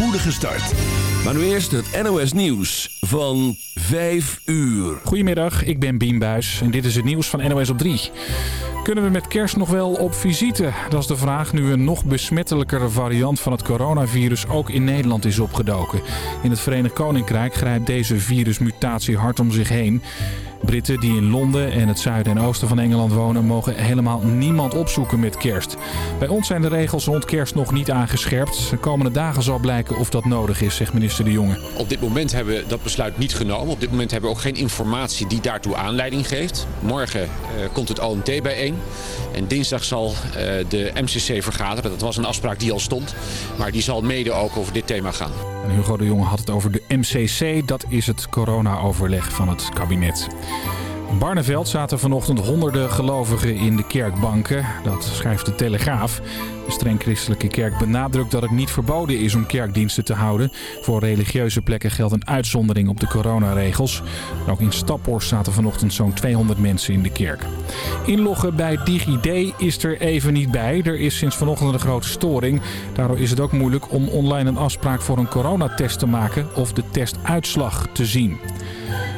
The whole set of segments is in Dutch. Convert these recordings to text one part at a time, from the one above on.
spoedige start. Maar nu eerst het NOS Nieuws van 5 uur. Goedemiddag, ik ben Bien Buijs en dit is het nieuws van NOS op 3. Kunnen we met kerst nog wel op visite? Dat is de vraag nu een nog besmettelijkere variant van het coronavirus ook in Nederland is opgedoken. In het Verenigd Koninkrijk grijpt deze virusmutatie hard om zich heen. Britten die in Londen en het zuiden en oosten van Engeland wonen... mogen helemaal niemand opzoeken met kerst. Bij ons zijn de regels rond kerst nog niet aangescherpt. De komende dagen zal blijken of dat nodig is, zegt minister De Jonge. Op dit moment hebben we dat besluit niet genomen. Op dit moment hebben we ook geen informatie die daartoe aanleiding geeft. Morgen uh, komt het OMT bijeen. En dinsdag zal uh, de MCC vergaderen. Dat was een afspraak die al stond. Maar die zal mede ook over dit thema gaan. En Hugo de Jonge had het over de MCC. Dat is het corona-overleg van het kabinet. In Barneveld zaten vanochtend honderden gelovigen in de kerkbanken. Dat schrijft de Telegraaf. De streng christelijke kerk benadrukt dat het niet verboden is om kerkdiensten te houden. Voor religieuze plekken geldt een uitzondering op de coronaregels. Ook in Staphorst zaten vanochtend zo'n 200 mensen in de kerk. Inloggen bij DigiD is er even niet bij. Er is sinds vanochtend een grote storing. Daardoor is het ook moeilijk om online een afspraak voor een coronatest te maken of de testuitslag te zien.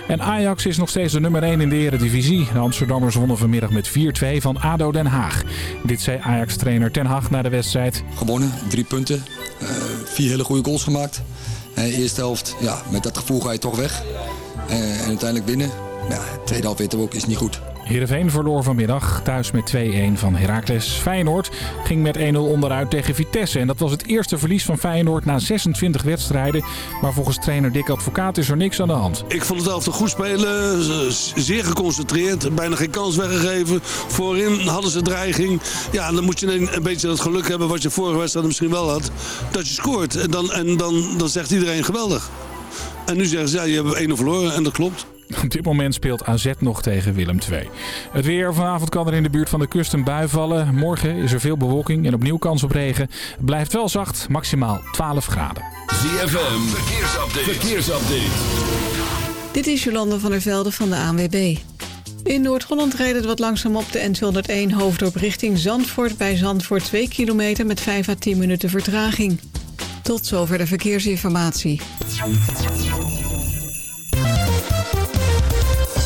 En Ajax is nog steeds de nummer 1 in de eredivisie. De Amsterdammers wonnen vanmiddag met 4-2 van ADO Den Haag. Dit zei Ajax-trainer Ten Hag na de wedstrijd. Gewonnen, drie punten. Uh, vier hele goede goals gemaakt. Uh, eerste helft, ja, met dat gevoel ga je toch weg. Uh, en uiteindelijk winnen. Tweede helft weten we ook, is niet goed. Heerenveen verloor vanmiddag thuis met 2-1 van Heracles. Feyenoord ging met 1-0 onderuit tegen Vitesse. En dat was het eerste verlies van Feyenoord na 26 wedstrijden. Maar volgens trainer Dick Advocaat is er niks aan de hand. Ik vond het elftal goed spelen. Zeer geconcentreerd. Bijna geen kans weggegeven. Voorin hadden ze dreiging. Ja, dan moet je een, beetje het geluk hebben wat je vorige wedstrijd misschien wel had. Dat je scoort. En dan, en dan, dan zegt iedereen geweldig. En nu zeggen ze, ja, je hebt 1-0 verloren. En dat klopt. Op dit moment speelt AZ nog tegen Willem II. Het weer vanavond kan er in de buurt van de kust een bui vallen. Morgen is er veel bewolking en opnieuw kans op regen. Het blijft wel zacht, maximaal 12 graden. ZFM, verkeersupdate. verkeersupdate. Dit is Jolande van der Velde van de ANWB. In Noord-Holland rijdt het wat langzaam op de N201 hoofddorp richting Zandvoort... bij Zandvoort 2 kilometer met 5 à 10 minuten vertraging. Tot zover de verkeersinformatie.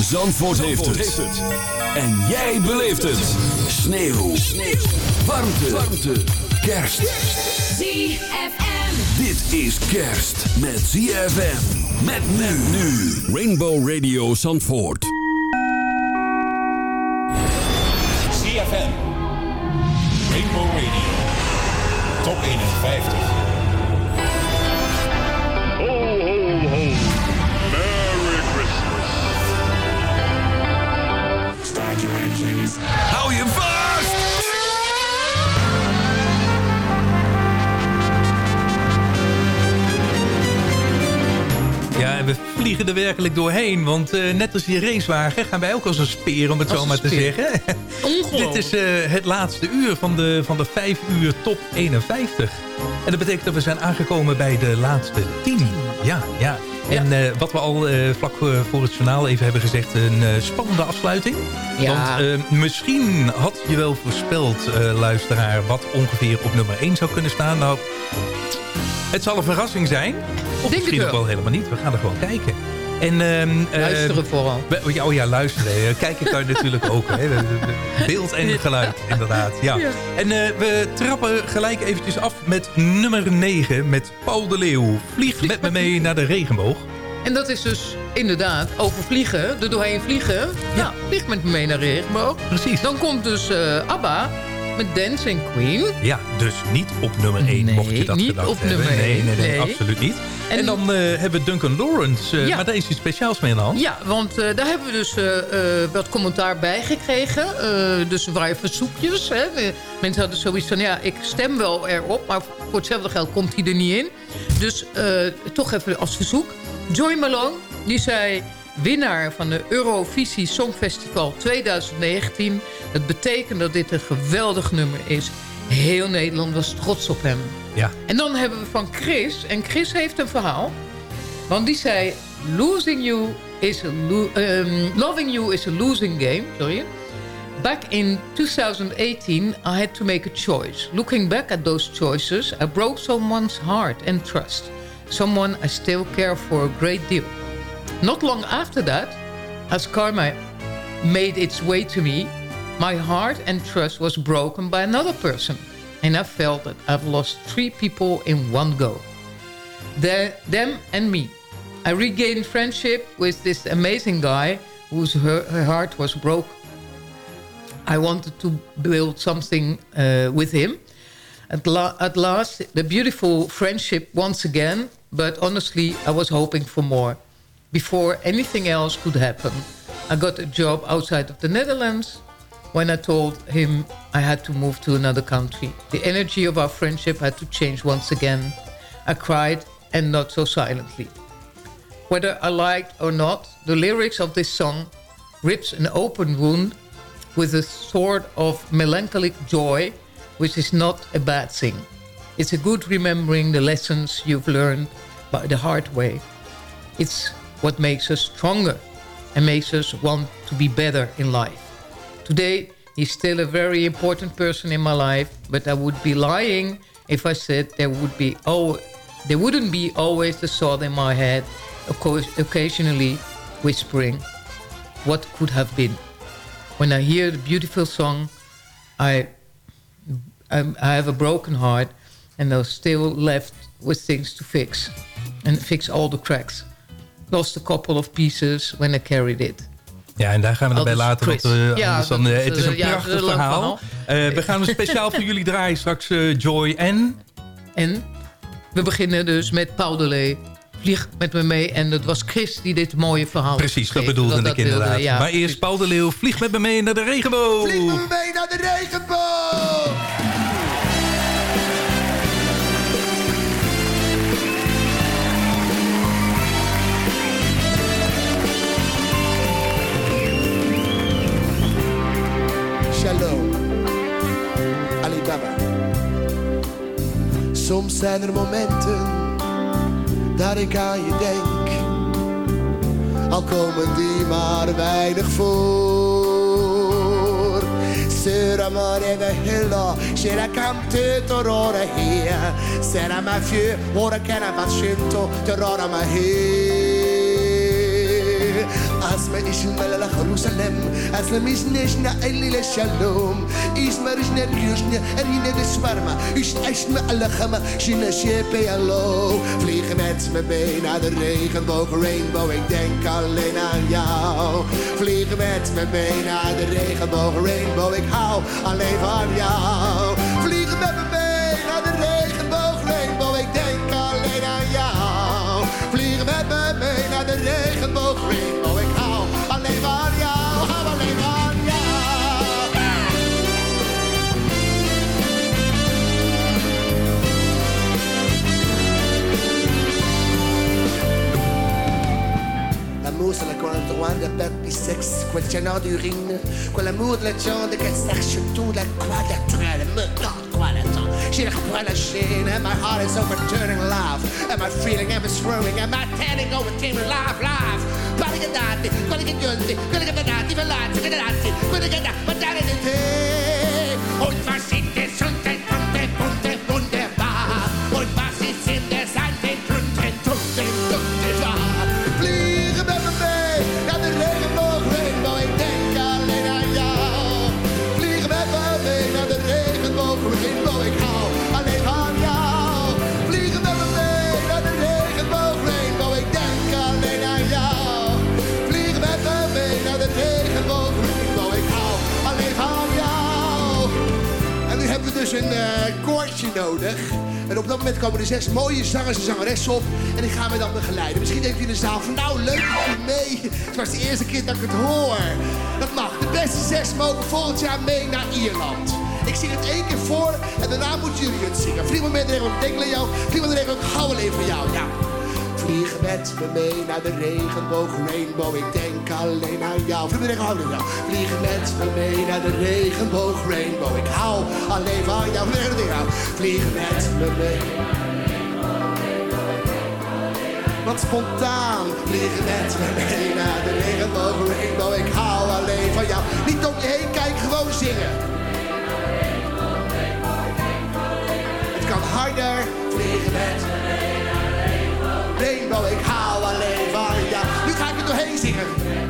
Zandvoort, heeft, het. En jij beleeft het. Sneeuw. Sneeuw. Warmte. Warmte. Kerst. ZFM. Dit is kerst met ZFM. Met men nu. Rainbow Radio Zandvoort. ZFM. Rainbow Radio. Top 51. Hou je vast! Ja, en we vliegen er werkelijk doorheen. Want uh, net als die racewagen gaan wij ook als een speer, om het zo maar te zeggen. Dit is uh, het laatste uur van de, van de 5 uur top 51. En dat betekent dat we zijn aangekomen bij de laatste 10. Ja, ja. En uh, wat we al vlak voor het journaal even hebben gezegd... een spannende afsluiting. Ja. Want misschien had je wel voorspeld, luisteraar... wat ongeveer op nummer 1 zou kunnen staan. Nou, het zal een verrassing zijn. Of Denk misschien ook wel. wel helemaal niet. We gaan er gewoon kijken. En, ehm, eh, luisteren vooral. we- Oh ja, luisteren. Kijken kan je natuurlijk ook. Hè. Beeld en geluid, inderdaad. Ja. Ja. En eh, we trappen gelijk eventjes af met nummer 9. Met Paul de Leeuw. Vlieg met me mee naar de regenboog. En dat is dus inderdaad over vliegen, er doorheen vliegen. Ja, vlieg met me mee naar de regenboog. Precies. Dan komt dus eh, ABBA met Dancing Queen. Ja, dus niet op nummer 1 Nee, mocht je dat niet gedacht op hebben. nummer nee, nee, nee, nee. absoluut niet. En, En- dan eh, hebben we Duncan Lawrence. eh, Ja. Maar daar is iets speciaals mee aan de hand. Ja, want eh, daar hebben we dus wat commentaar bij gekregen. Dus er waren verzoekjes. Hè. Mensen hadden zoiets van, ja, ik stem wel erop... maar voor hetzelfde geld komt hij er niet in. Dus toch even als verzoek. Joy Malone, die zei... winnaar van de Eurovisie Songfestival 2019. Dat betekent dat dit een geweldig nummer is. Heel Nederland was trots op hem. Ja. En dan hebben we van Chris. En Chris heeft een verhaal. Want die zei... Losing you is a lo- um, loving you is a losing game. Sorry. Back in 2018, I had to make a choice. Looking back at those choices, I broke someone's heart and trust. Someone I still care for a great deal. Not long after that, as karma made its way to me, my heart and trust was broken by another person. And I felt that I've lost three people in one go. The, them and me. I regained friendship with this amazing guy whose her, her heart was broke. I wanted to build something uh, with him. At, la- at last, the beautiful friendship once again, but honestly, I was hoping for more. Before anything else could happen, I got a job outside of the Netherlands. When I told him I had to move to another country, the energy of our friendship had to change once again. I cried, and not so silently. Whether I liked or not, the lyrics of this song rips an open wound with a sort of melancholic joy, which is not a bad thing. It's a good remembering the lessons you've learned by the hard way. It's what makes us stronger and makes us want to be better in life. Today, he's still a very important person in my life, but I would be lying if I said there would be oh, there wouldn't be always the thought in my head, occo- occasionally whispering, "What could have been." When I hear the beautiful song, I I'm, I have a broken heart, and I'm still left with things to fix, and fix all the cracks. Lost a couple of pieces when I carried it. Ja, en daar gaan we eh, Ja, anders dat dan, eh, is, het is een eh, ja, prachtig een lang verhaal. Eh, we gaan speciaal voor jullie draaien straks eh, Joy en... En we beginnen dus met Paul de Lee. Vlieg met me mee. En dat was Chris die dit mooie verhaal Precies, dat bedoelde ik wilde, inderdaad. ja. maar eerst Paul de Leeuw, vlieg met me mee naar de regenboog. Vlieg me mee naar de regenboog! Soms zijn er momenten dat ik aan je denk. Al komen die maar weinig voor. Sera moreva hilla, c'era cante torora hia. Sera ma fieu, ora che ne facento, torora ma hia. Asma ishmel la Jerusalem, asma mishneshna eli le shalom. Isma rishna ryushna, erine de swarma. Ish ashma alla khama, shina shepe allo. Vliegen met me mee naar de regenboog, rainbow. Ik denk alleen aan jou. Vliegen met me mee naar de regenboog, rainbow. Ik hou alleen van jou. L'amour c'est la contrebande de baby sexe, quel canard d'urine, quell'amour de la jambe che sache tout la croix de la traîne, me garde quoi l'attend. J'ai la croix la chaîne, and my heart is overturning love, and my feeling am swirling, and my turning over team live, live. Paligadati, paligadionti, paligadati, velati, velati, paligadati, paligadati. Und was sind es unten, unten, nodig. En op dat moment komen er zes mooie zangers en zangeressen op. En ik ga me dan begeleiden. Misschien denkt u in de zaal van nou leuk, doe mee. Het was de eerste keer dat ik het hoor. Dat mag. De beste zes mogen volgend jaar mee naar Ierland. Ik zing het één keer voor en daarna moeten jullie het zingen. Maar met regel, denk aan jou. Vlieg met regel, hou alleen van jou. Ja. Vlieg met me mee naar de regenboog, rainbow. Ik denk alleen aan jou. Vlieg met. Vlieg met me mee naar de regenboog, rainbow. Ik hou alleen van jou. Vlieg met me mee. Wat spontaan vliegen met me mee naar de regenboog, rainbow. Ik hou alleen van jou. Niet om je heen kijken, gewoon zingen. Het kan harder vliegen met me rainbow. Ik hou alleen van jou. Nu ga ik er doorheen zingen.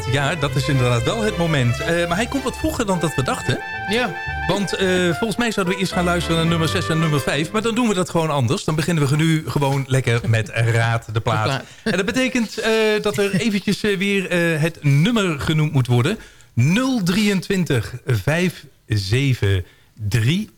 Ja, dat is inderdaad wel het moment. Eh, maar hij komt wat vroeger dan dat we dachten. Ja. Want eh, volgens mij zouden we eerst gaan luisteren naar nummer 6 en nummer 5. Maar dan doen we dat gewoon anders. Dan beginnen we nu gewoon lekker met Raad de plaat. plaat. En dat betekent eh, dat er eventjes weer het nummer genoemd moet worden. 023 573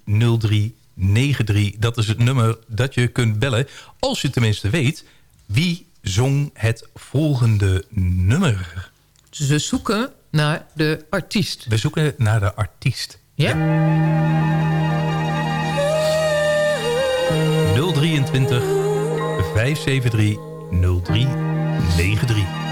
0393. Dat is het nummer dat je kunt bellen. Als je tenminste weet wie zong het volgende nummer. Ze zoeken naar de artiest. We zoeken naar de artiest. Ja? 023 573 0393.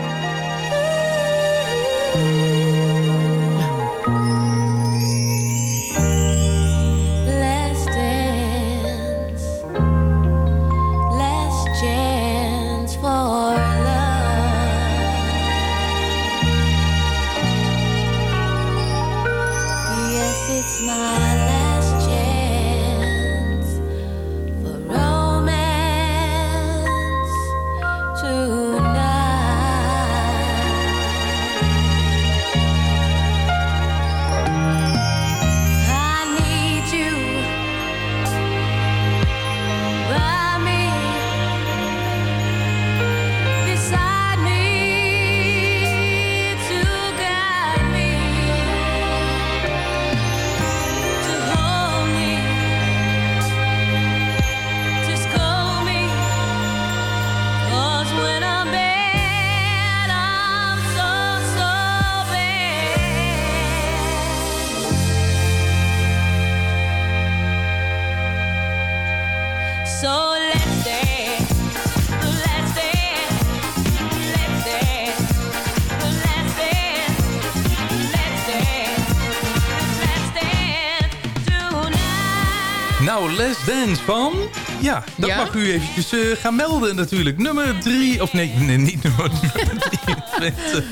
Ja, dat Ja? mag u eventjes eh, gaan melden natuurlijk. Nummer 3, of nee, nee niet nummer 23.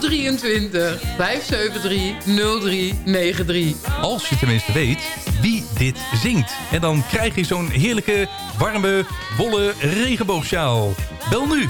023 573 0393. Als je tenminste weet wie dit zingt. En dan krijg je zo'n heerlijke, warme, wollen regenboogsjaal. Bel nu.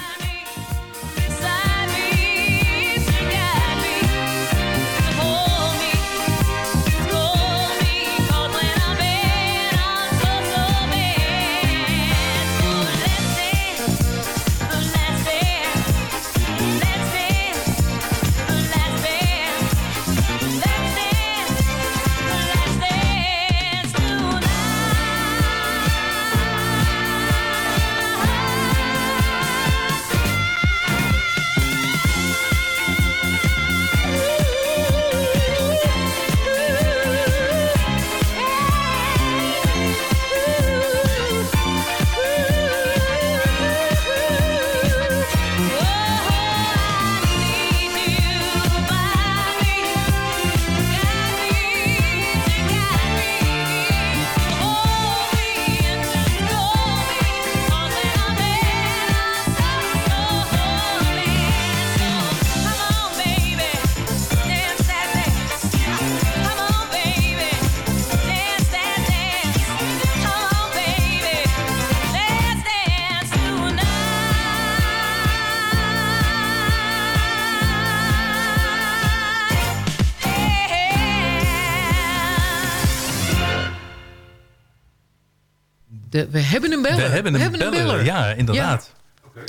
We hebben een beller. We hebben een beller, ja, inderdaad. Ja.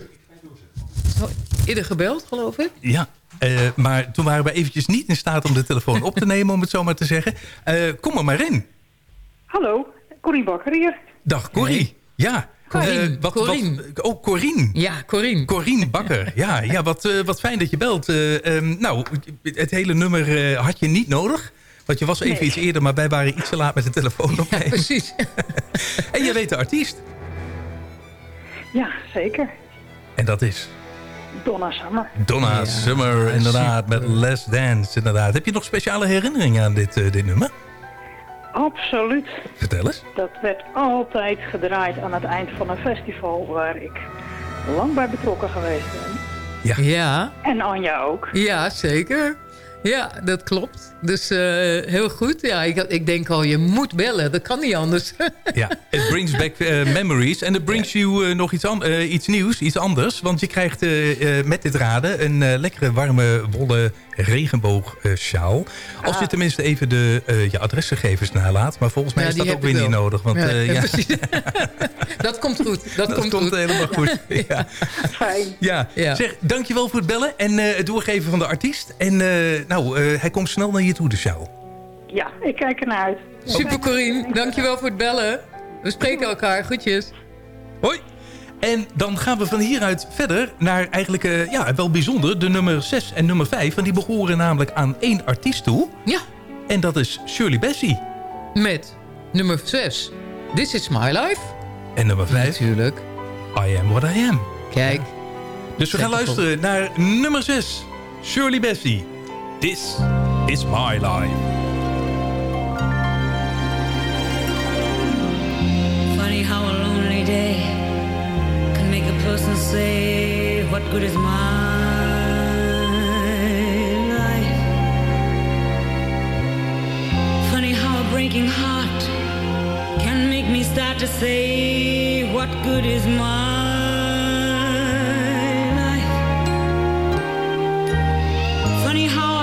Eerder gebeld, geloof ik. Ja, eh, maar toen waren we eventjes niet in staat om de telefoon op te nemen, om het zo maar te zeggen. Eh, kom er maar in. Hallo, Corrie Bakker hier. Dag Corrie. Ja. Corine, Eh, wat, Corine. Wat, oh, Corine. Ja, Corine. Corine Bakker. Ja, ja wat, eh, wat fijn dat je belt. Eh, ehm, nou, het hele nummer had je niet nodig. Want je was even Nee. iets eerder, maar wij waren iets te laat met de telefoon opnemen. Precies. en je weet de artiest. Ja, zeker. En dat is Donna Summer. Donna Ja, Summer, inderdaad. super. Met Les Dance, inderdaad. Heb je nog speciale herinneringen aan dit, eh, dit nummer? Absoluut. Vertel eens. Dat werd altijd gedraaid aan het eind van een festival waar ik lang bij betrokken geweest ben. Ja. Ja, En Anja ook. ja zeker. Ja, dat klopt. Dus eh, heel goed. Ja, ik, ik denk al, je moet bellen. Dat kan niet anders. Ja, it brings back eh, memories. En it brings you eh, nog iets, iets nieuws, iets anders. Want je krijgt met dit raden een lekkere, warme, wollen regenboogsjaal. Als Ah. je tenminste even de, eh, je adresgegevens nalaat. Maar volgens mij Ja, is dat ook weer niet nodig. Want, Ja, eh, ja, dat komt goed. Dat, dat komt, komt goed. helemaal goed. Ja. Fijn. Ja. Ja. zeg, dankjewel voor het bellen en eh, het doorgeven van de artiest. En eh, nou, eh, hij komt snel naar je toe, de sjaal. Ja, ik kijk ernaar uit. Super Corine, dankjewel voor het bellen. We spreken elkaar. Groetjes. Hoi. En dan gaan we van hieruit verder naar eigenlijk, eh, ja, wel bijzonder, de nummer 6 en nummer 5. Want die behoren namelijk aan één artiest toe. Ja. En dat is Shirley Bassey. Met nummer 6. This is my life. En nummer 5, Natuurlijk. I am what I am. Kijk. Dus we gaan luisteren naar nummer 6, Shirley Bassey. This is my life. Funny how a lonely day person say, What good is my life? Funny how a breaking heart can make me start to say, What good is my life? Funny how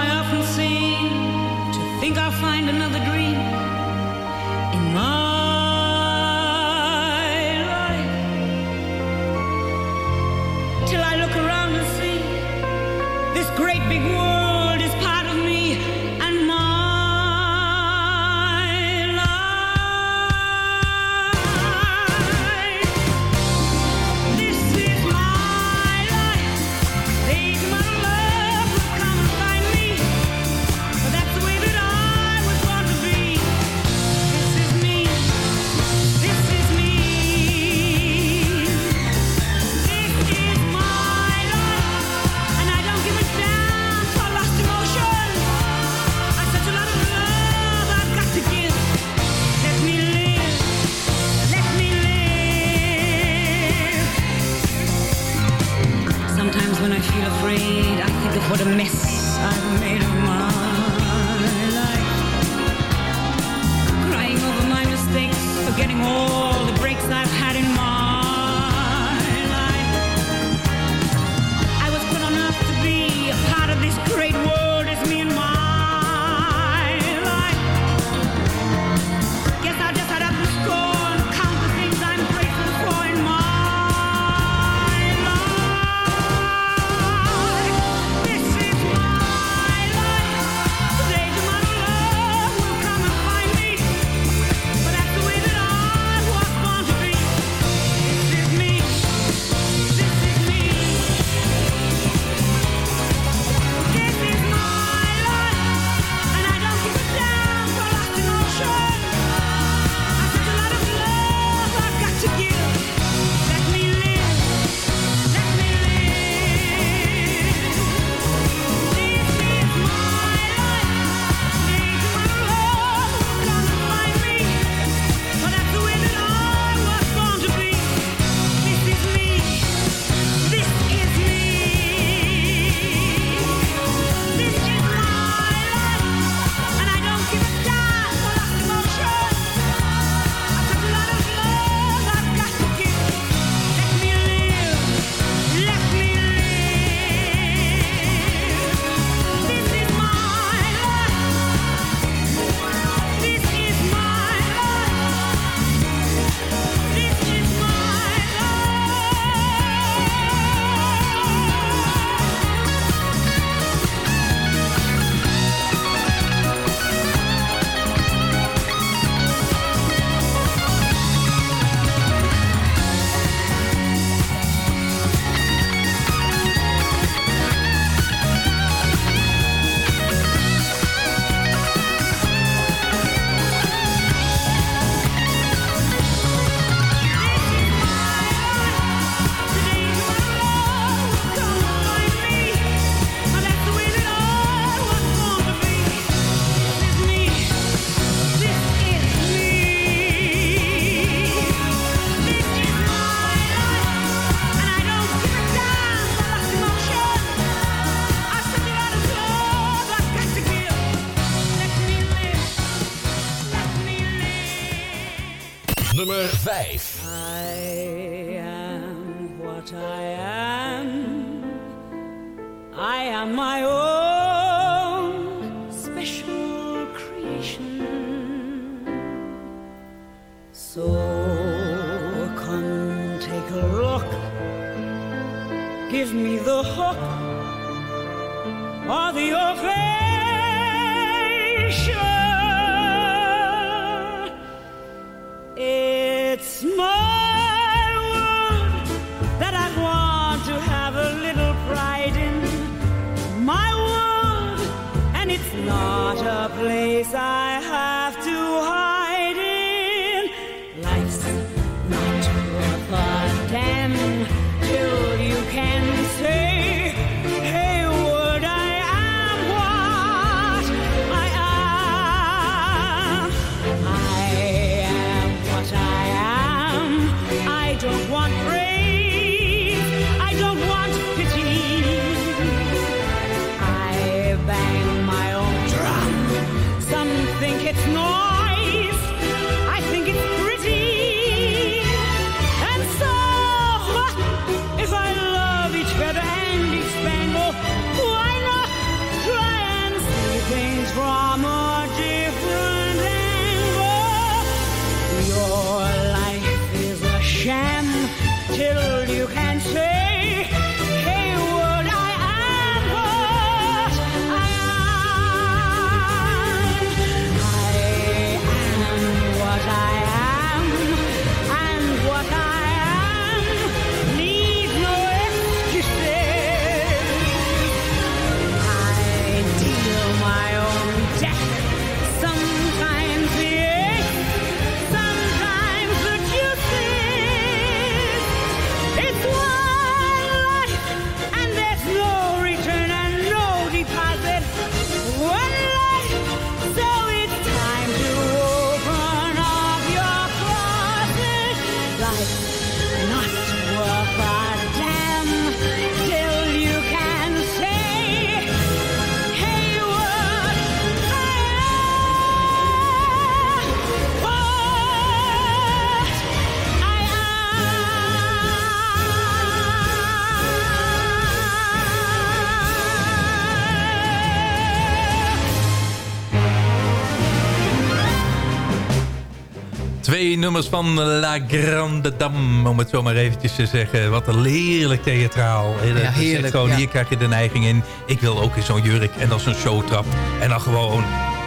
Twee nummers van La Grande Dame, om het zo maar eventjes te zeggen. Wat een heerlijk theatraal. Dat heerlijk, Gewoon, ja. Hier krijg je de neiging in. Ik wil ook in zo'n jurk en dan zo'n showtrap. En dan gewoon,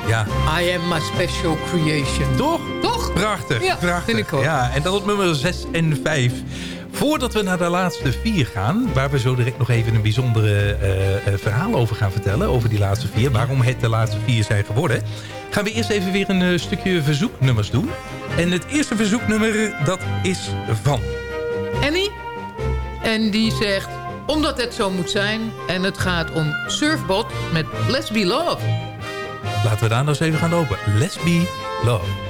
ja... I am my special creation. Toch? Toch? Prachtig, Ja, prachtig. vind ik ook. Ja, en dan op nummer 6 en 5. Voordat we naar de laatste vier gaan... waar we zo direct nog even een bijzondere eh, eh, verhaal over gaan vertellen... over die laatste vier, waarom het de laatste vier zijn geworden... gaan we eerst even weer een eh, stukje verzoeknummers doen. En het eerste verzoeknummer, dat is van... Annie. En die zegt, omdat het zo moet zijn... en het gaat om Surfbot met Let's Be Love. Laten we daar nou eens even gaan lopen. Let's be love.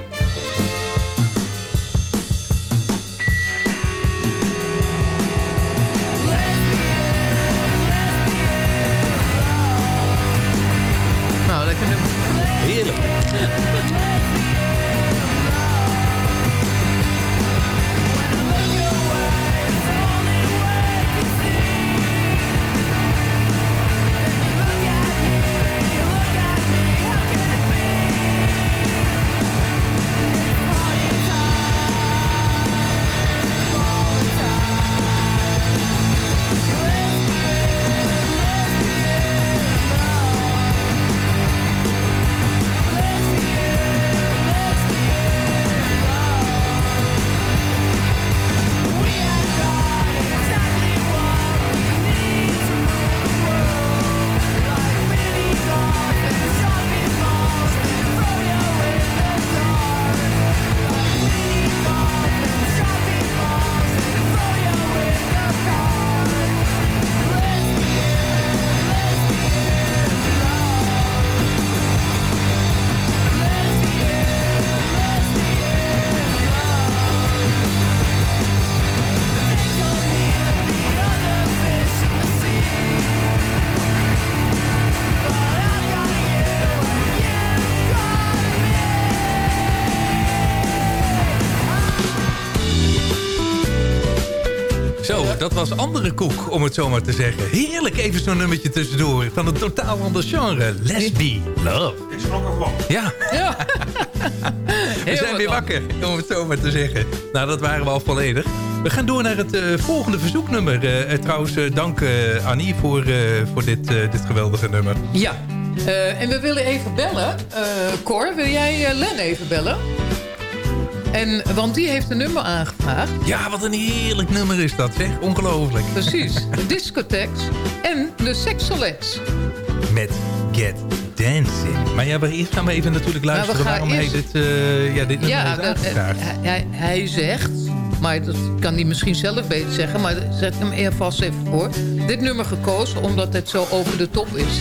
Lekker nummer. Dat was andere koek, om het zo maar te zeggen. Heerlijk, even zo'n nummertje tussendoor. Van een totaal ander genre. Lesbi Love. Ik schrok er gewoon. Ja. Ja. We zijn weer wakker, om het zo maar te zeggen. Nou, dat waren we al volledig. We gaan door naar het eh, volgende verzoeknummer. Eh, eh, trouwens, eh, dank eh, Annie voor, eh, voor dit, eh, dit geweldige nummer. Ja. Eh, en we willen even bellen. Eh Cor, wil jij eh, Len even bellen? En, want die heeft een nummer aangevraagd. Ja, wat een heerlijk nummer is dat, zeg. Ongelooflijk. Precies. De en de sexolettes. Met Get Dancing. Maar ja, we eerst gaan we even natuurlijk luisteren gaan waarom hij dit, eh, ja, dit nummer Ja, heeft dat- aangevraagd. hij, hij, hij zegt, maar dat kan hij misschien zelf beter zeggen... maar zet hem er vast even voor. Dit nummer gekozen omdat het zo over de top is.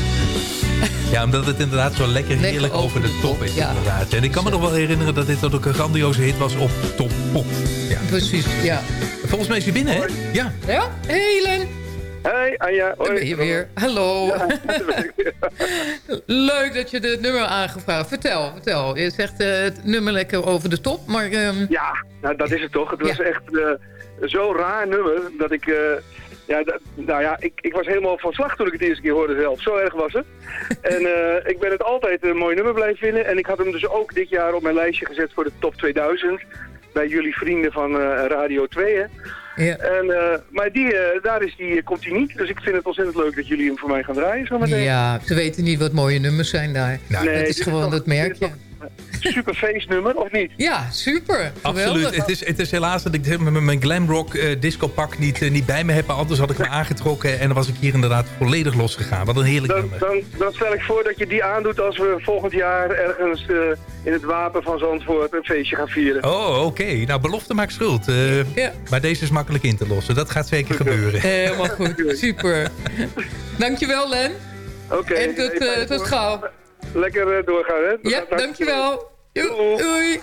Ja, omdat het inderdaad zo lekker Lekker heerlijk over de top is. ja. Inderdaad. En ik kan me nog wel herinneren dat dit ook een grandioze hit was op Top Pop. Ja. Precies, ja. Volgens mij is hij binnen, hè? Ja. Ja? Hey Len. Hey, Anja. Daar ben je weer. Hallo. Leuk dat je dit nummer aangevraagd. Vertel, vertel. Je zegt eh, het nummer lekker over de top, maar... ehm, Ja, nou dat is het toch. Het was echt eh, zo'n raar nummer dat ik... eh, ja, nou ja, ik, ik was helemaal van slag toen ik het eerste keer hoorde zelf. Zo erg was het. En eh, ik ben het altijd een mooi nummer blijven vinden. En ik had hem dus ook dit jaar op mijn lijstje gezet voor de top 2000. Bij jullie vrienden van eh, Radio 2, hè. Ja. En, eh, maar die, daar is die, komt hij niet. Dus ik vind het ontzettend leuk dat jullie hem voor mij gaan draaien zometeen. Ja, ze weten niet wat mooie nummers zijn daar. Nee, het dit is is gewoon het merkje. Super feestnummer, of niet? Ja, super. Absoluut. Het is, het is helaas dat ik met mijn glamrock eh discopak niet, eh, niet bij me heb. Anders had ik me aangetrokken en dan was ik hier inderdaad volledig losgegaan. Wat een heerlijk Dan, nummer. dan, dan stel ik voor dat je die aandoet als we volgend jaar ergens eh, in het wapen van Zandvoort een feestje gaan vieren. Oh, oké. Nou, belofte maakt schuld. Eh, Maar deze is makkelijk in te lossen. Dat gaat zeker gebeuren. Helemaal goed. Super. Dankjewel, Len. Oké. En tot, hey, tot gauw. Lekker eh, doorgaan, hè? Ja, dankjewel. Doei. Doei.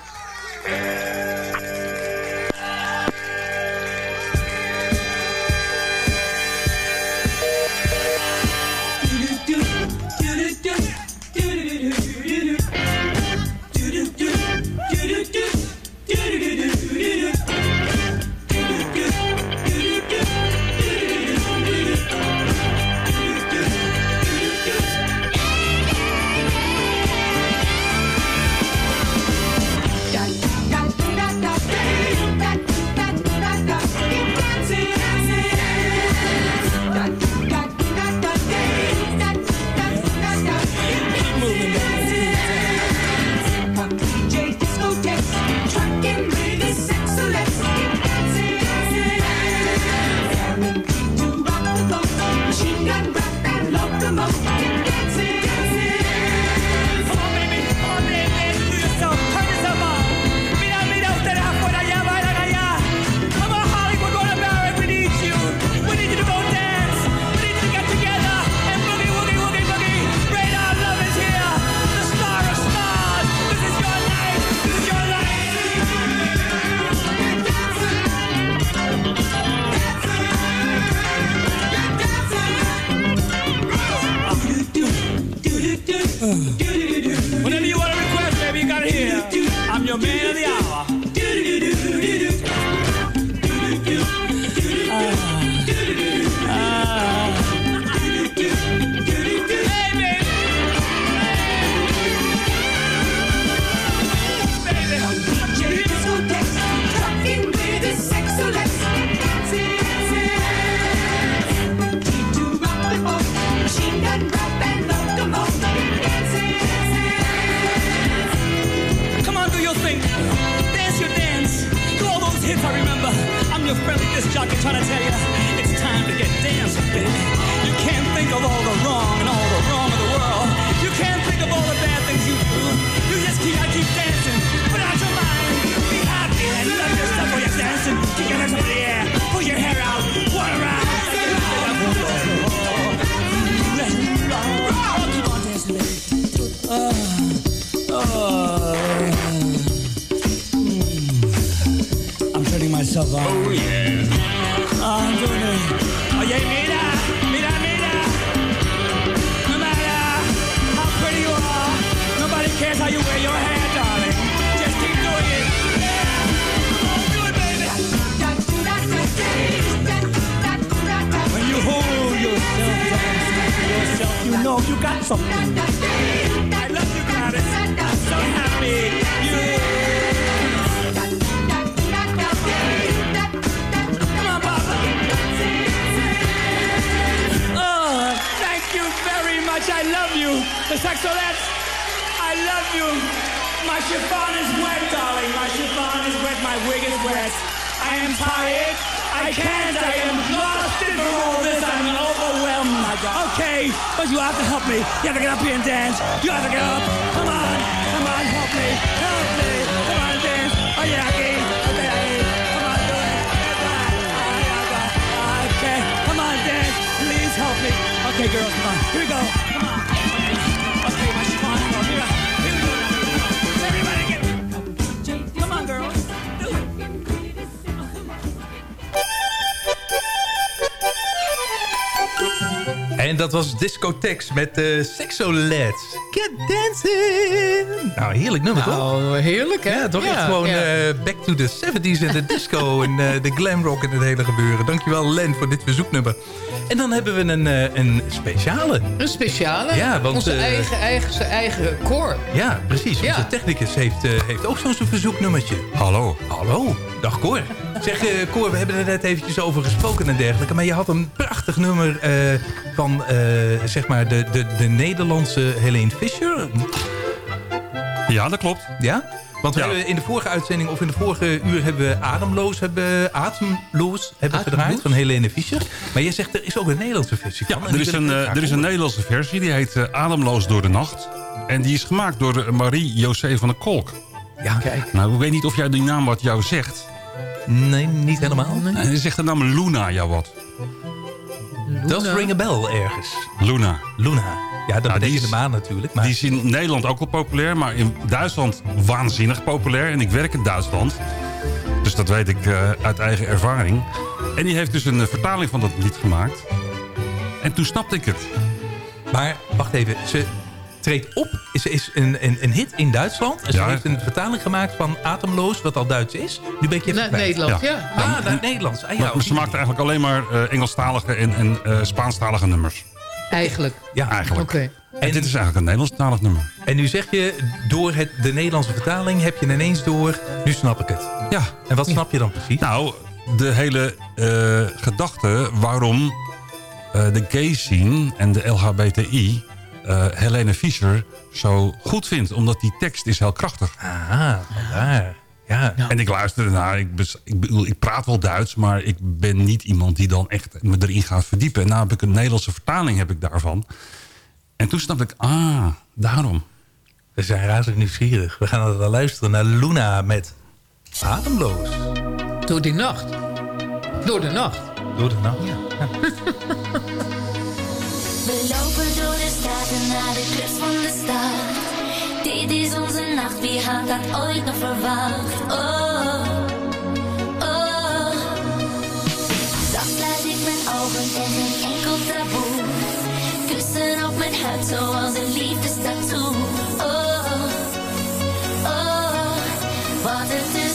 Discotex met uh, Sexolets. Get dancing! Nou, heerlijk nummer, toch? Nou, heerlijk, hè? Ja, toch Ja, echt gewoon ja. eh, back to the 70s en de disco en eh, de glam rock en het hele gebeuren. Dankjewel, Len, voor dit verzoeknummer. En dan hebben we een, eh, een speciale. Een speciale? Ja, want, Onze eh, eigen, eigen, zijn eigen koor. Ja, precies. Ja. Onze technicus heeft, eh, heeft ook zo'n verzoeknummertje. Hallo. Hallo. Dag Cor. Zeg, Cor, we hebben er net eventjes over gesproken en dergelijke. Maar je had een prachtig nummer eh, van, eh, zeg maar, de, de, de Nederlandse Helene Fischer. Ja, dat klopt. Ja? Want we Ja. hebben in de vorige uitzending, of in de vorige uur, hebben we Ademloos, hebben, Atemloos hebben we gedraaid van Helene Fischer. Maar jij zegt, er is ook een Nederlandse versie van. en Er is, een, eh, er is een. Nederlandse versie, die heet eh, Ademloos door de Nacht. En die is gemaakt door eh, Marie-José van der Kolk. Ja, kijk. Nou, ik weet niet of jij die naam wat jou zegt. Nee, niet helemaal. En zegt de naam Luna jou wat? Dat ring a bell ergens. Luna. Luna. Ja, dat Nou, betekent is- de maan natuurlijk. Maar... Die is in Nederland ook wel populair, maar in Duitsland waanzinnig populair. En ik werk in Duitsland, dus dat weet ik eh, uit eigen ervaring. En die heeft dus een eh, vertaling van dat lied gemaakt. En toen snapte ik het. Maar wacht even, ze treedt op. Ze is een, een, een hit in Duitsland. En ze Ja. heeft een vertaling gemaakt van Atemloos, wat al Duits is. Nu ben je even Naar. Nederlands, ja. Ah, naar het Nederlands. Ah, ja, Maar ze maakte eigenlijk alleen maar eh, Engelstalige en, en eh, Spaanstalige nummers. Eigenlijk. Ja, Eigenlijk. Oké. En dit is eigenlijk een Nederlandstalig nummer. En nu zeg je, door het, de Nederlandse vertaling heb je ineens door... Nu snap ik het. Ja. En wat snap je dan precies? Nou, de hele eh, gedachte waarom eh, de gay scene en de LHBTI eh Helene Fischer zo goed vindt. Omdat die tekst is heel krachtig. Ah, vandaar. Ja. En ik luister ernaar. Ik, ik, bedoel, ik praat wel Duits, maar ik ben niet iemand die dan echt me erin gaat verdiepen. En nou heb ik een Nederlandse vertaling heb ik daarvan. En toen snapte ik, ah, daarom. We zijn razend nieuwsgierig. We gaan dan luisteren naar Luna met Ademloos. Door die nacht. Door de nacht. Door de nacht. We lopen door de straten naar de clubs van de stad. Dit is onze nacht, wie had dat ooit nog verwacht? Oh, oh. Zacht sluit ik mijn ogen en geen enkel taboe. Kussen op mijn huid zoals een liefdestattoo. Oh, oh. Wat tussen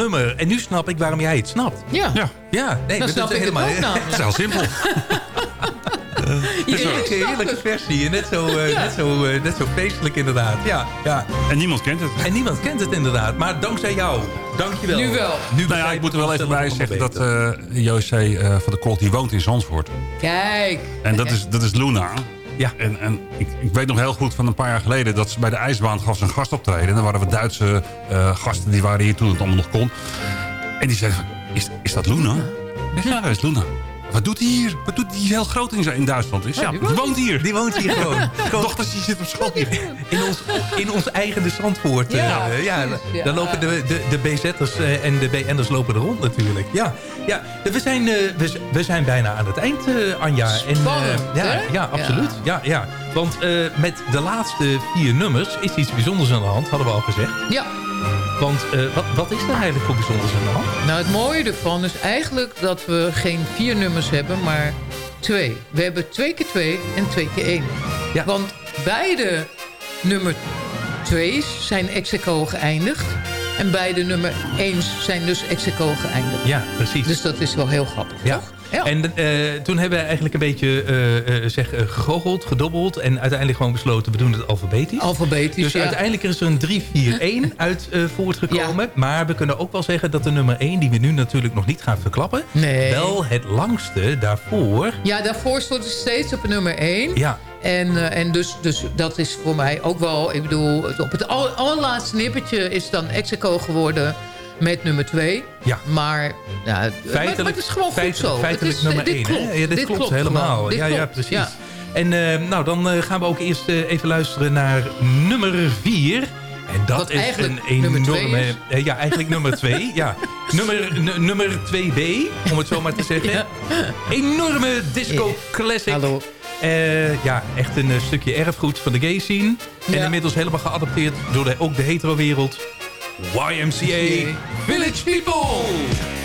nummer. En nu snap ik waarom jij het snapt. Ja. Ja. Ja, nee, dat snap is ik het helemaal... ook namelijk. Het is heel simpel. Het is een heerlijke versie. En net zo, eh, Ja. net, zo, eh, net zo feestelijk inderdaad. Ja, ja. En niemand kent het. En niemand kent het inderdaad. Maar dankzij jou. Dankjewel. Nu wel. Nu Nou ja, ik moet er wel even bij zeggen het dat eh José eh, van de Kolt die woont in Zandvoort. Kijk. En dat is, dat is Luna. Ja. En, en ik, ik weet nog heel goed van een paar jaar geleden... dat ze bij de ijsbaan gaf een gast optreden. En dan waren we Duitse eh, gasten, die waren hier toen het allemaal nog kon. En die zeiden is, is dat Luna? Ja, dat is Luna. Wat doet hij hier? Wat doet hij heel groot in, in Duitsland? Is? Ja, die woont hier. Die woont hier gewoon. Dochters die zit op school hier. In ons, in ons eigen de Zandvoort. eh, Ja, eh, ja, precies, ja. Dan lopen de, de, de BZ'ers eh, en de BN'ers lopen er rond natuurlijk. Ja, ja we, zijn, eh, we, we zijn bijna aan het eind, eh, Anja. En, eh, Spannend, ja, hè? ja, absoluut. Ja. Ja, Want eh, met de laatste vier nummers is iets bijzonders aan de hand, hadden we al gezegd. Ja. Want eh, wat, wat is er eigenlijk voor bijzonders aan de hand? Nou, het mooie ervan is eigenlijk dat we geen vier nummers hebben, maar twee. We hebben twee keer twee en twee keer één. Ja. Want beide nummer twee's zijn ex aequo geëindigd. En beide nummer eens zijn dus ex aequo geëindigd. Ja, precies. Dus dat is wel heel grappig, Ja. toch? Ja. En eh, toen hebben we eigenlijk een beetje eh, zeg, gegoocheld, gedobbeld... en uiteindelijk gewoon besloten, we doen het alfabetisch. Alfabetisch, Dus ja. uiteindelijk is er een 3-4-1 uit voortgekomen. Maar we kunnen ook wel zeggen dat de nummer 1... die we nu natuurlijk nog niet gaan verklappen... Nee. wel het langste daarvoor... Ja, daarvoor stond het steeds op nummer 1. Ja. En, en dus, dus dat is voor mij ook wel... Ik bedoel, op het aller- allerlaatste nippertje is dan Execo geworden met nummer 2. Ja. Maar, ja, het- maar, maar het is gewoon feit- goed zo. Feitelijk is, nummer dit 1. Klopt. Ja, dit, klopt, helemaal. Dit ja, ja, precies. Ja. En eh, nou, dan eh, gaan we ook eerst eh, even luisteren naar nummer 4. En dat Wat is een enorme... is. eh, ja, eigenlijk nummer 2. ja. Nummer, nu- nummer 2B, om het zo maar te zeggen. Ja. Enorme disco classic. Hallo. Eh, ja, echt een eh, stukje erfgoed van de gay scene. En Ja. inmiddels helemaal geadopteerd door de, ook de hetero-wereld. YMCA Village People!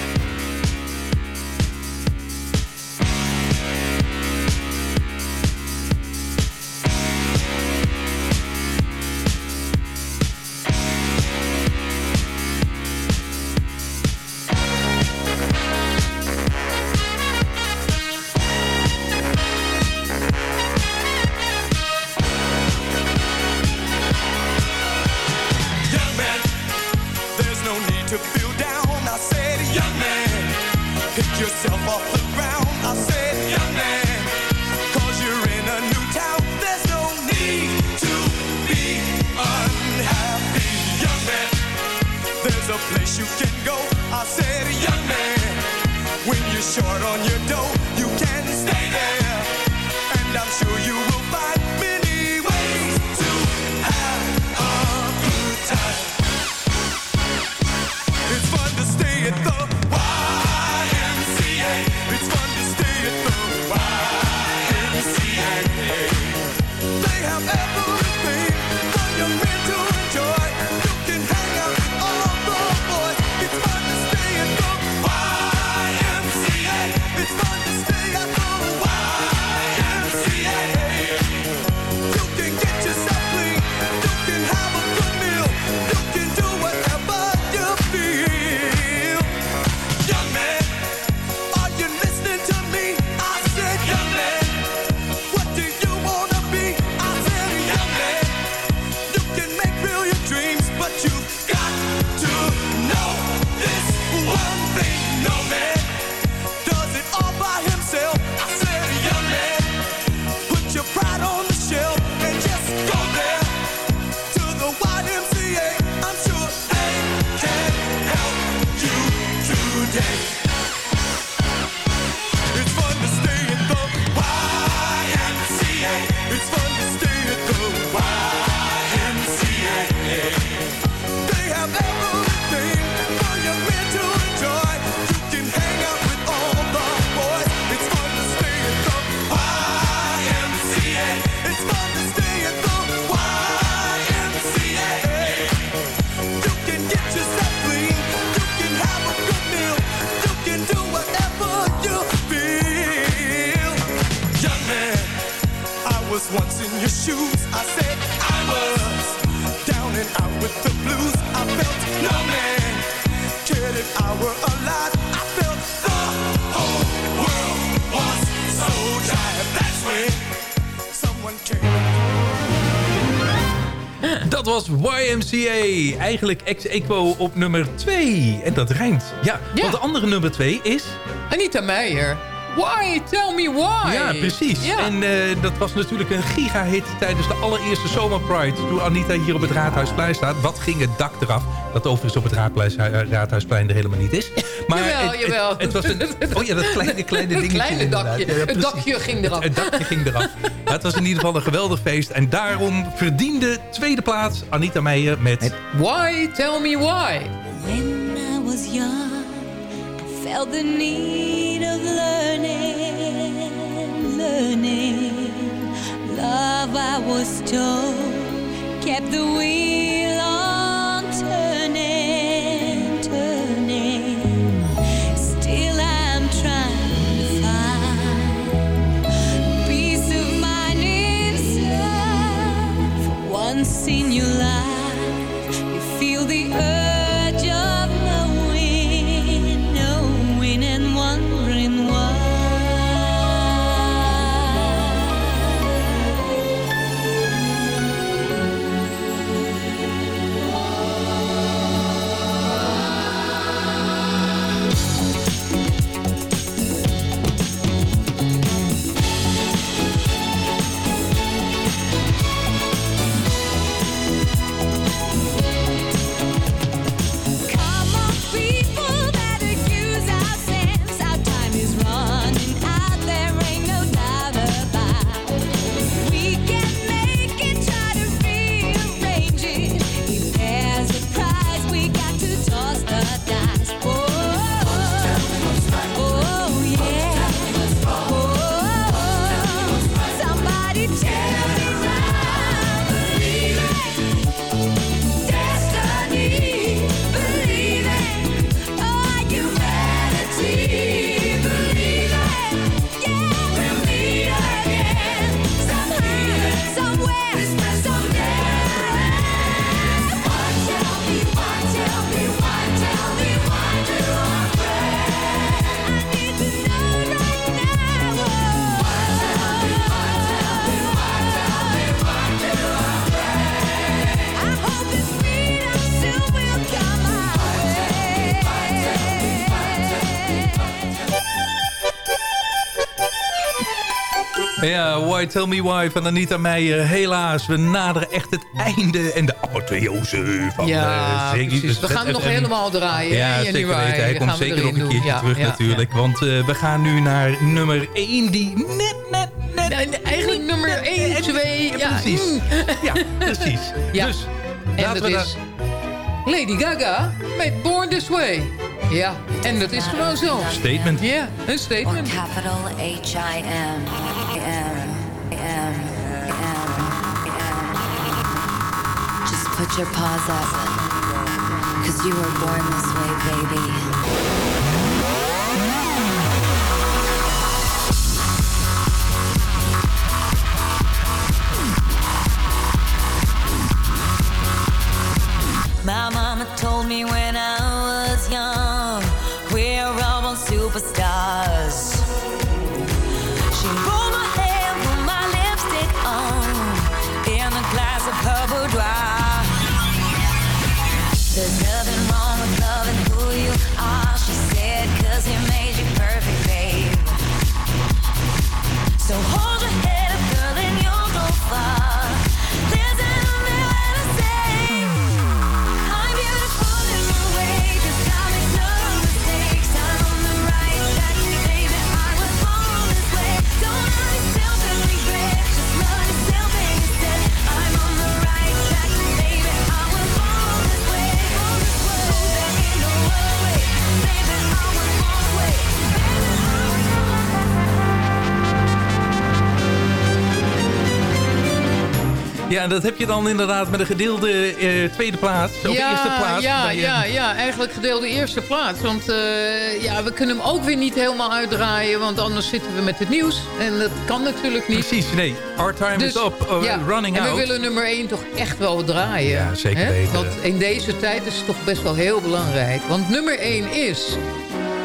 day. Was once in your shoes. I said I was down and out with the blues. I felt no man said if I were alive, I felt the whole world was so jive. That's when someone came. Dat was YMCA. Eigenlijk ex-equo op nummer 2. En dat rijmt. Ja, want de andere nummer 2 is... Anita Meijer. Why? Tell me why. Ja, precies. Ja. En eh, dat was natuurlijk een gigahit tijdens de allereerste Summer Pride. Toen Anita hier op het Raadhuisplein staat. Wat ging het dak eraf? Dat overigens op het eh, Raadhuisplein er helemaal niet is. Maar Jawel, het, jawel. Het, het was een, oh ja, dat kleine, kleine Het dingetje. kleine inderdaad. dakje. Ja, ja, Het dakje ging eraf. Het, het dakje ging eraf. Het was in ieder geval een geweldig feest. En daarom verdiende tweede plaats Anita Meijer met... Why? Tell me why. When I was young, felt the need of learning, learning. Love, I was told, kept the wheel on turning, turning. Still, I'm trying to find peace of mind inside. For once in your Why Tell Me Why van Anita Meijer. Helaas, we naderen echt het einde en de apotheose van Ja, de zeker- precies. We gaan hem nog en- helemaal draaien. Ja, hè, zeker weten. Hij komt zeker nog een keertje Ja, terug ja, natuurlijk. Want eh, we gaan nu naar nummer 1 die net, net, net... Nee, eigenlijk nummer 1, 2. Ja, precies. mm. Ja, precies. Ja. Dus En laten dat we is Lady Gaga met Born This Way. Ja, en dat is gewoon zo. Statement. Ja, een statement. Capital H-I-M. Put your paws up. Cause you were born this way, baby. My mama told me when I Ja, dat heb je dan inderdaad met een gedeelde eh, tweede plaats. Of eerste plaats. Ja, bij, eh, ja, ja, eigenlijk gedeelde eerste plaats. Want eh, ja, we kunnen hem ook weer niet helemaal uitdraaien. Want anders zitten we met het nieuws. En dat kan natuurlijk niet. Precies, nee. Our time Dus, is up. Oh, ja, running en we out. willen nummer 1 toch echt wel draaien. Ja, zeker weten. Want in deze tijd is het toch best wel heel belangrijk. Want nummer 1 is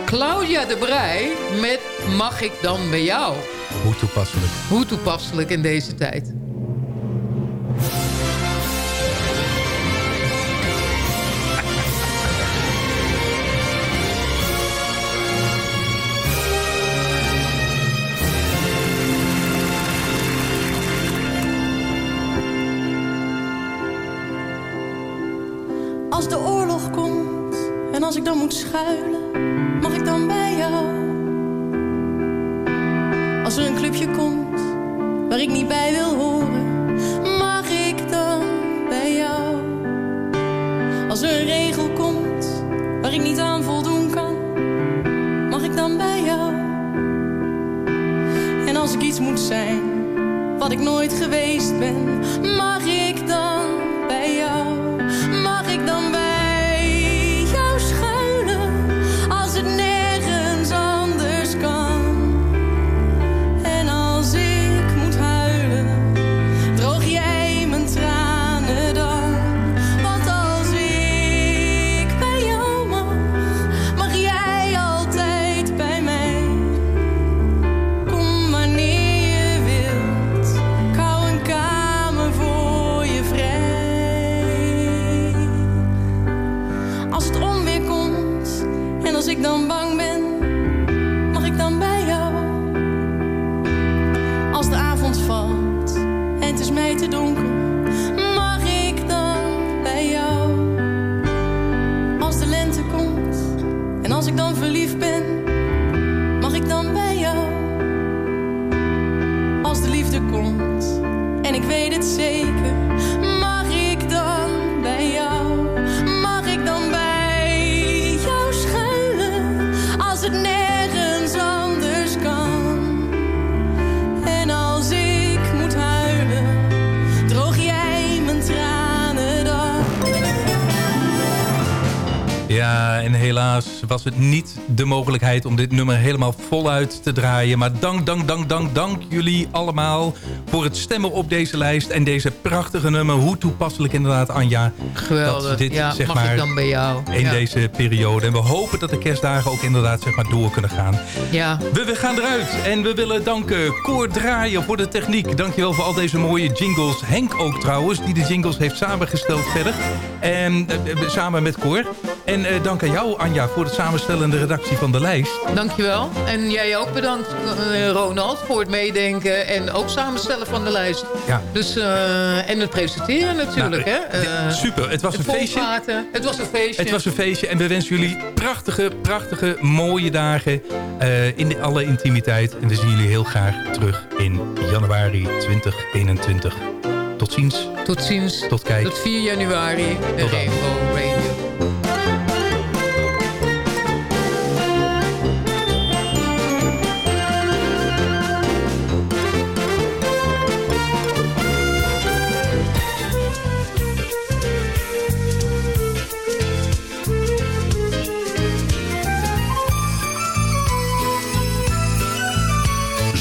Claudia de Brij met Mag ik dan bij jou? Hoe toepasselijk. Hoe toepasselijk in deze tijd. Schuilen, mag ik dan bij jou? Als er een clubje komt waar ik niet bij wil dan verliefd ben, mag ik dan bij jou? Als de liefde komt en ik weet het zeker, mag ik dan bij jou? Mag ik dan bij jou schuilen als het nergens anders kan? En als ik moet huilen, droog jij mijn tranen dan? Ja, en helaas was het niet de mogelijkheid om dit nummer helemaal voluit te draaien. Maar dank, dank, dank, dank, dank jullie allemaal voor het stemmen op deze lijst. En deze prachtige nummer. Hoe toepasselijk inderdaad, Anja. Geweldig. Dat dit, ja, zeg mag maar, ik dan bij jou? in ja. deze periode. En we hopen dat de kerstdagen ook inderdaad zeg maar, door kunnen gaan. Ja. We, we gaan eruit en we willen danken Koor Draaien voor de techniek. Dankjewel voor al deze mooie jingles. Henk ook trouwens, die de jingles heeft samengesteld verder. En, eh, eh, samen met Koor. En eh, dank aan jou Anja voor het samenstellen en de redactie van de lijst. Dankjewel. En jij ook bedankt, eh, Ronald, voor het meedenken en ook samenstellen van de lijst. Ja. Dus, eh, en het presenteren natuurlijk, Nou, hè. eh, super, het was een feestje. Het was een feestje. Het was een feestje en we wensen jullie prachtige, prachtige, mooie dagen eh, in alle intimiteit. En we zien jullie heel graag terug in januari 2021. Tot ziens. Tot ziens. Tot kijk. Tot 4 januari. De. Rainbow Radio.